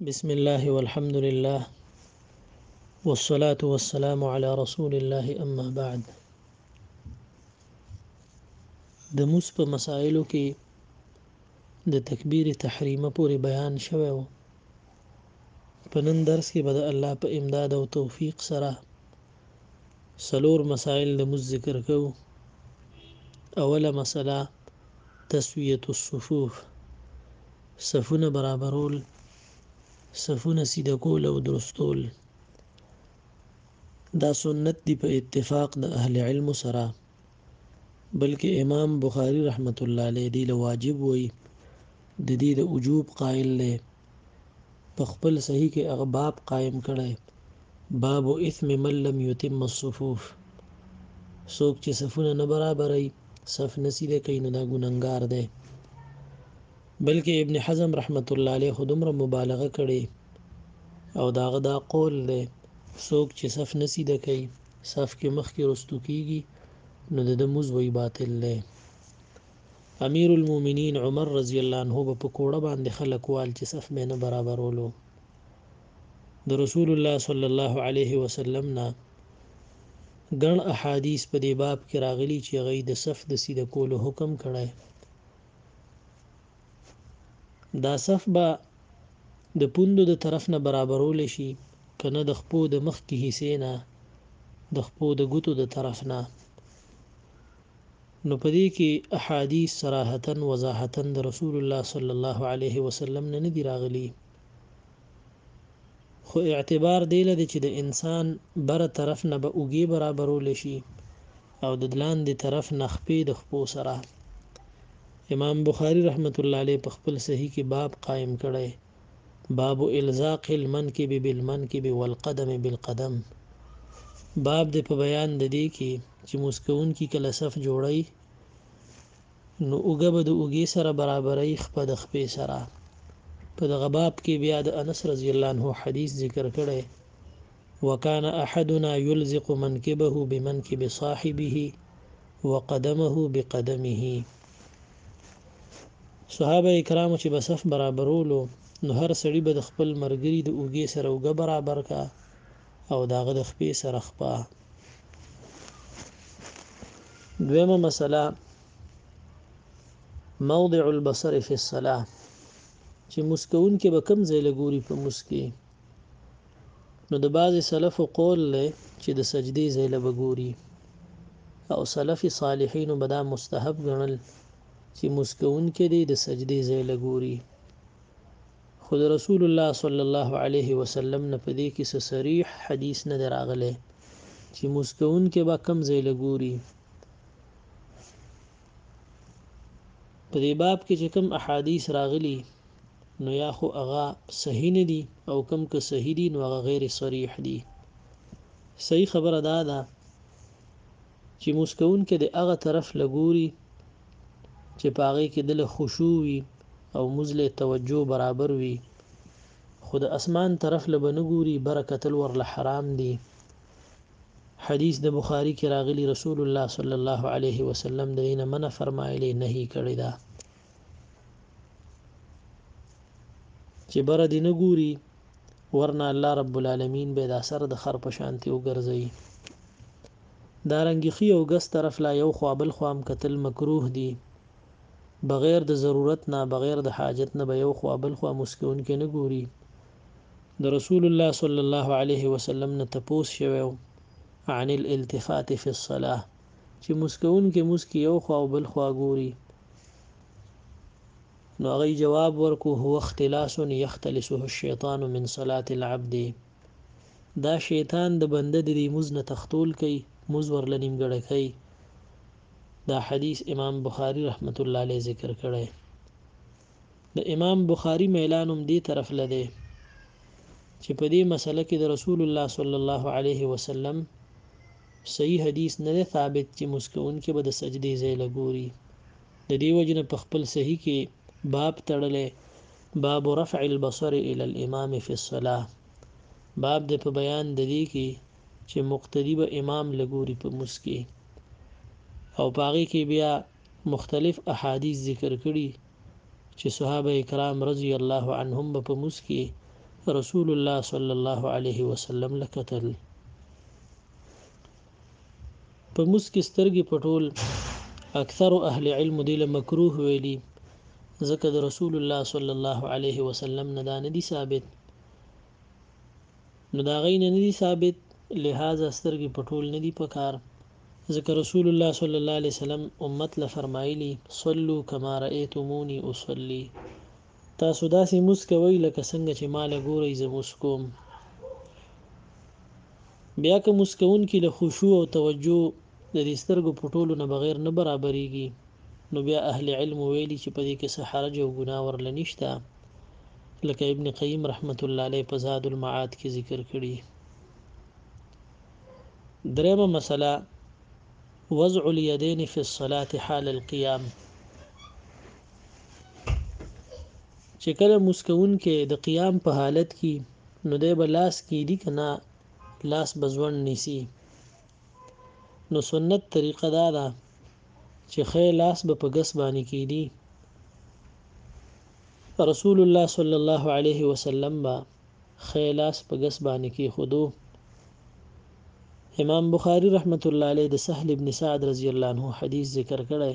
بسم الله والحمد لله والصلاة والسلام على رسول الله اما بعد د موس په مسائلو کې د تکبیر تحریمه پورې بیان شوی و په نن درس کې به د الله په امداد او توفیق سره سلور مسائل د مز ذکر کو اوله مسله تسویه الصفوف صفونه برابرول صفونه سیده کول او درستول دا سنت دی په اتفاق د اهل علم سره بلکه امام بخاری رحمت الله علیه دی له واجب وایي ددی د وجوب قائل دی په خپل صحیح کې هغه باب قائم کړی باب اثم من لم يتم الصفوف څوک چې صفونه نه برابرای صف نسید کین نه ګننګار دی بلکې ابن حزم رحمت الله علیه خودمره مبالغه کړي او داغه دا قول دی څوک چې صف نسید کوي صف کې مخکې رستو کیږي نو د مز وی باطل دی امیر المؤمنین عمر رضی الله عنه په پکوړه باندې خلک وال چې صف مې نه برابرولو د رسول الله صلی الله علیه وسلم نه ګڼ احادیث په دې باب کې راغلي چې غي د صف د سیده کولو حکم کړی دا صف به د پوندو د طرف نه برابرول شي که نه د خپو د مخکې حصې نه د خپو د ګوتو د طرف نه نو په دې کې احادیث صراحتا وضاحتا د رسول الله صلی الله علیه وسلم نه ندي راغلي خو اعتبار دی لدې چې د انسان بره طرف نه به اوګې برابرول شي او ددلاندې طرف نه خپې د خپو سره. امام بخاری رحمت الله علیه په خپل صحیح کې باب قائم کړی، باب الزاق المنکب بالمنکب والقدم بالقدم، باب دی په بیان ددې کې چې مونځ کوونکي کله صف جوړی، نو اوږه به د اوږې سره برابروي خپه د خپې سره. په دغه باب کې بیا د انس رضی الله عنه حدیث ذکر کړی، وکان احدنا یلزق منکبه بمنکب صاحبه وقدمه بقدمه، صحابه کرامو چې به صف برابرولو نو هر سړي به د خپل مرګري د اوږې سره اوږه برابر کا، او د هغه د خپې سره خپه دویمه مسله موضع البصر فی الصلاه چې مسکون کې به کم ځای لګوري په مسکی نو د بعضې سلف قول لې چې د سجدې ځای لګوري او سلف صالحین به دا مستحب ګڼل چې مسکون کې د سجدې ځای لګوري خو د رسول الله صلی الله علیه وسلم نه په دې کې څه صریح حدیث نه دی راغلی چې لمونځ کوونکی به کوم ځای له ګوري په دې باب کې چې کوم احادیث راغلي نو یا خو هغه صحیح نه دي او کوم که صحیح دي نو هغه غیر صریح دي صحیح خبره دا ده چې مونځ کوونکی د هغه طرف له ګوري چې په هغې کې د له خشوع وي او مونځ له توجه برابر وي خو د اسمان طرف له به نه ګوري بره کتل ورله حرام دي حدیث د بخاری کې راغلی رسول الله صلی الله علیه وسلم د دینه منع فرمایلی نهي کړی دا چې بر دې نه ګوري ورنه الله رب العالمین به دا سر د خر په شانتي وګرځي دارنګه ښي او ګس طرف لا یو خوا بل خوام کتل مکروه دي بغیر د ضرورت نه بغیر د حاجت نه به یو خوا بل خوا مسکونکي نه ګوري د رسول الله صلی الله علیه وسلم نه تپوس شوی و عن الالتفات فی الصلاه چې مسکونکي مسکی یو خوا او بل خوا ګوري نو هغه جواب ورکو هو اختلاس یختلسه الشیطان من صلاه العبد دا شیطان د بنده د دې موز نه تختول کوي موز ورله نیمګړی کوي دا حدیث امام بخاری رحمت الله علیه ذکر کړی د امام بخاری میلان هم دې طرف لده چې په دې مسله کې د رسول الله صلی الله علیه وسلم صحیح حدیث نه ثابت چې مسکون کې به د سجدې ځای لګوري د دې وجنه په خپل صحیح کې باب تړلې باب رفع البصر الى الامام في الصلاه باب د په بیان د دې کې چې مقتدی به امام لګوري په مسکی او پاغي کې بیا مختلف احادیث ذکر کړي چې صحابه کرام رضی الله عنهم په موس کې رسول الله صلی الله علیه وسلم لکتل په مسکې سترګې پټول اکثرو اهل علمو دې له مکروه ویلي ځکه د رسول الله صلی الله علیه وسلم نه دا نه دي ثابت نو دا غي نه دي ثابت لہذا سترګې پټول نه دي پکار ځکه رسول الله صلی الله علیه وسلم امت له فرمایلی صلو کما رأیتمونی اصلي تاسو داسې موس کوئ لکه څنګه چې ما له ګورئ زه موس کوم. بیا که موس کوونکي له خشوع او توجه د دې سترګو پټولو نه بغیر نه برابرېږي نو بیا اهل علم ویلي چې په دې کې څه حرج او ګناه ورله نشته لکه ابن قیم رحمت الله علیه په زاد المعاد کې ذکر کړي درېمه مسله وضع اليدين في الصلاة حال القيام چې کله مسکونکې د قیام په حالت کی نو دی به لاس کی دی کنا لاس بزوند نیسی نو سنت طریقه دا ده چې خې لاس به په ګس باندې کیدی رسول الله صلی الله علیه وسلم با خې لاس په ګس باندې کی خودو امام بخاری رحمت الله علیه د سهل ابن سعد رضی الله عنه حدیث ذکر کړی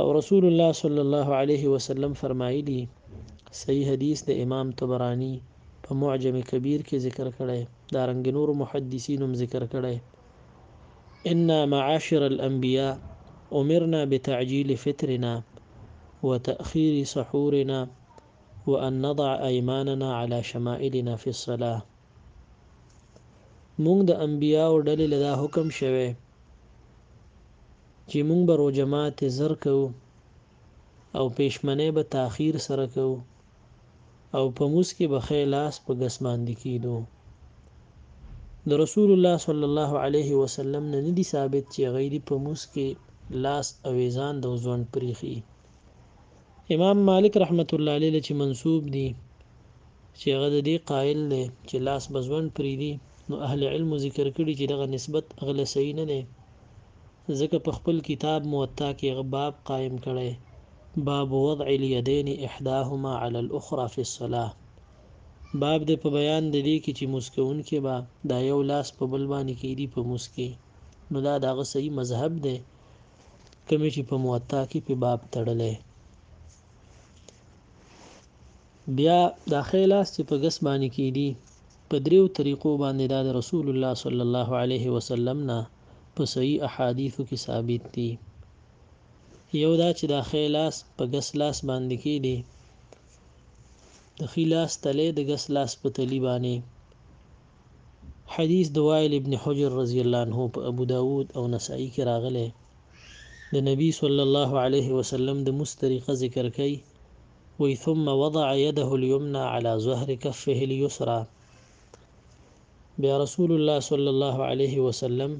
او رسول الله صلی الله علیه وسلم فرمایلی صحیح حدیث د امام طبرانی په معجم کبیر کې ذکر کړی دا رنګ نور محدثین هم ذکر کړی ان معاشر الانبیاء امرنا بتعجیل فطرنا وتأخير سحورنا وأن نضع أيماننا على شمائلنا في الصلاة مونږ د انبیاوو ډلې له دا حکم شوی چې مونږ به روژه ماتې زر کوو او پېشمنۍ به تاخیر سره کوو او په موس کې به ښی لاس په ګس باندې کیدو د رسول الله صلی الله علیه وسلم نه ندی ثابت چې غیدی په موس کې لاس او ځان د وزوند پریخي امام مالک رحمت الله علیه له چې منسوب دي چې هغه د دې قائل دی چې لاس به ځوند پرېږدي نو اهل علمو ذکر کړي چې دغه نسبت هغه له صحیح نه دی ځکه په خپل کتاب موطا کې هغه باب قایم کړی باب وضع اليدين احداهما على الاخرى في الصلاه باب د په بیان د دې کې چې مسکون کې با دا یو لاس په بل باندې کې دی په مسکی نو دا دغه صحیح مذهب دی کومې چې په موطا کې په باب تړلی بیا دا خیلاس چې په ګس باندې کې دي په دریو طریقو باندې دا د رسول الله صلی الله علیه وسلم نه په صحیح احادیثو کې ثابت دي یو دا چې دا خیلاس په ګس لاس باندې کې دي د خیلاس تله د ګس لاس په تلی باندې حديث د وائل ابن حجر رضي الله عنه په ابوداؤد او نسائي کې راغلی، د نبي صلی الله عليه وسلم د مونځ طريقه ذکر کوي، وائي، ثم وضع يده اليمنى على ظهر کفه اليسرى، بيا رسول الله صلی الله عليه وسلم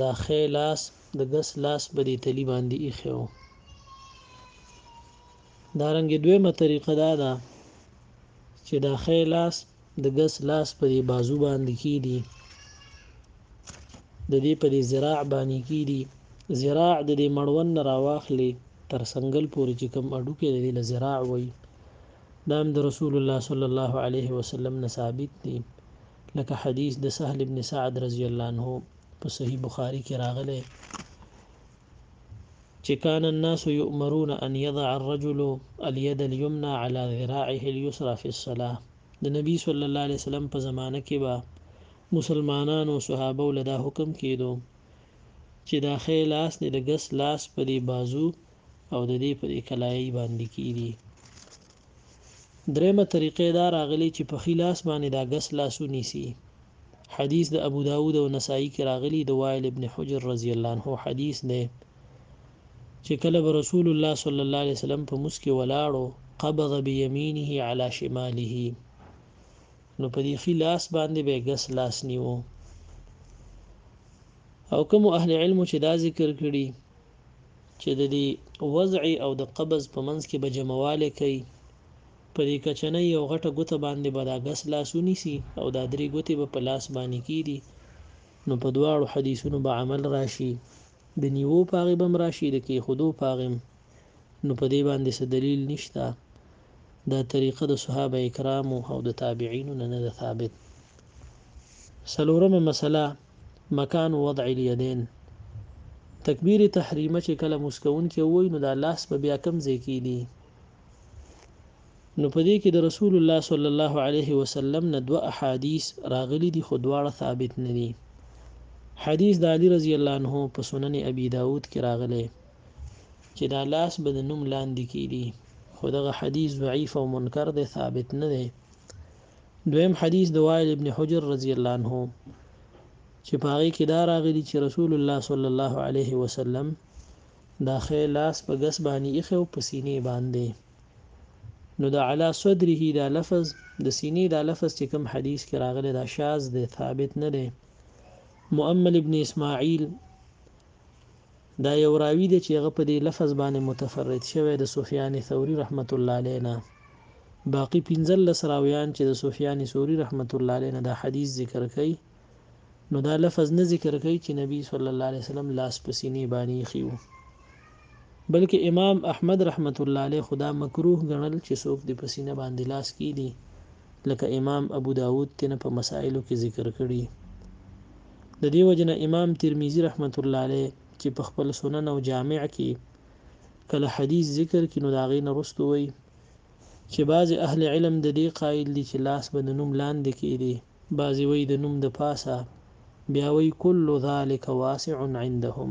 دا ښی لاس د ګس لاس په دې تلي باندې ايښی و. دارنګه دویمه طریقه دا ده چې دا ښی لاس د ګس لاس په دې بازو باندې کیدی د دې په دې ذراع باندې کیدی ذراع د دې مړون نه راواخلي تر سنگل پورې چې کوم اډو کې د دې له ذراع وای دا هم د رسول الله صلی الله علیه وسلم نه ثابت دی لکه حدیث د سهل ابن سعد رضی الله عنه په صحیح بخاری کې راغلی چې کان الناس یؤمرون ان یضع الرجل الید الیمنا علی ذراعه الیسرا فی الصلاه د نبی صلی الله علیه وسلم په زمانه کې به مسلمانانو صحابه له دا حکم کېدو چې دا خې لاس دې د ګس لاس په دې بازو او د دې په دې کلایي باندې کېدي درېمه طریقه دا راغلې چې په ښي لاس باندې دا ګس لاس ونیسي حدیث د ابو داود او نسائی کې راغلي د وائل ابن حجر رضی الله عنه حدیث دی چې کله به رسول الله صلی الله علیه وسلم په موس کې ولاړو قبض بيمينه على شماله نو په دې خي لاس باندې به ګس لاس نیو او کوم اهل علم چې دا ذکر کړي چې د دې وضعې او د قبض په منځ کې به جمعوالی کوي، په دې کچنۍ یو غټه ګوته باندې به دا ګس لاس ونیسي او دا درې ګوتې به په لاس باندې کیدي نو په دواړو حدیثونو به عمل راشي، د نیوو په هغې به هم راشي، د کیښودو په هغې هم، نو په دې باندې څه دلیل نشته، دا طریقه د صحابه کرامو او د تابعینو نه نه ده ثابت. څلورمه مسئله، مکان وضع الیدین تکبیر تحریمه چې کله مسکونکي وای نو دا لاس به بیا کم ځای کې دي نو په دې کې د رسول الله صلی الله علیه وسلم نه دوه احادیث راغلي دي خو دواړه ثابت نه دي حدیث د علی رضی الله عنه په سنن ابي داود کې راغلی چې دا لاس به د نوم لاندې کیدی خو دغه حدیث ضعیف او منکر دی ثابت نه دی دویم حدیث د وائل ابن حجر رضی الله عنه چې په هغه کې دا راغلي چې رسول الله صلی الله علیه وسلم دا خې لاس په غس باندې یې خو په سینې باندې نو دا علا صدره دا لفظ د سینې دا لفظ چې کوم حدیث کې راغلی دا شاذ دی ثابت نه دی مؤمل ابن اسماعیل دا یو راوی دی چی هغه په دی لفظ باندی متفرد شوی د سفیان ثوری رحمت الله علیه نه باقی پنځلس راویان چی د سفیان ثوری رحمت الله علیه نه دا حدیث ذکر کوي نو دا لفظ نه ذکر کوي چی نبی صلی الله علیه وسلم لاس په سینې باندې ایښی وو بلکې امام احمد رحمت الله علیه خدا مکروه ګڼل چې څوک د پسینه باندې لاس کیدي لکه امام ابو داود تېنه په مسائلو کې ذکر کړي د دې وجې نه امام ترمذي رحمت الله علیه چې په خپل سنن او جامع کې کله حدیث ذکر کړي نو د هغې نه رستو وایي چې بعضې اهل علم د دې قائل دي چې لاس به د نوم لاندې کېدی بعضې وایي د نوم د پاسه بیا وایي کل ذلک واسع عندهم